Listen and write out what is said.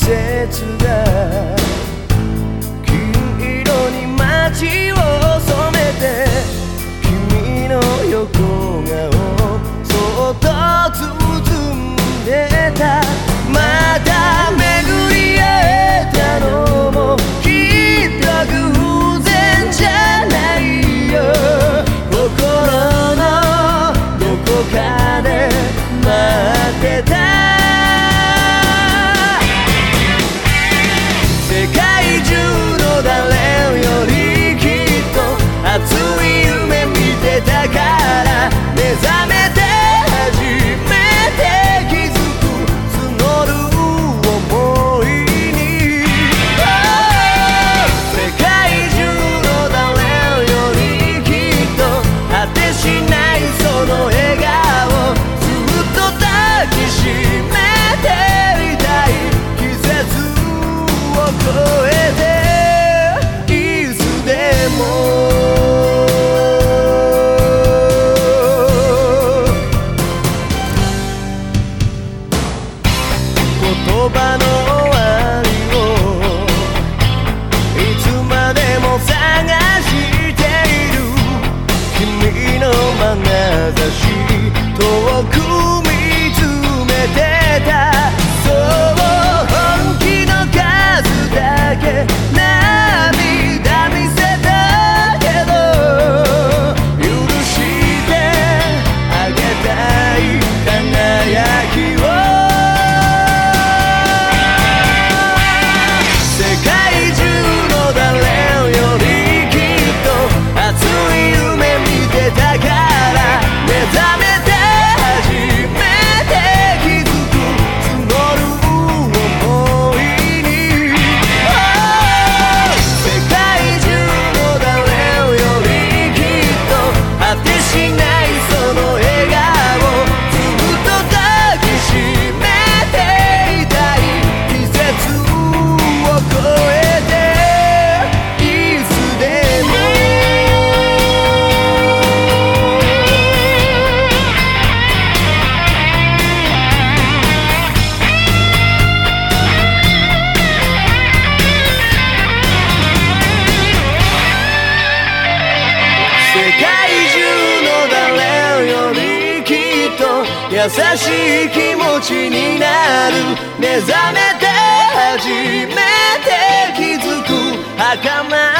節な金色に街を染めて君の横顔そっと包んでたまた巡り会えたのもきっと偶然じゃないよ心のどこかで待ってた優しい気持ちになる。目覚めて初めて気づく。儚い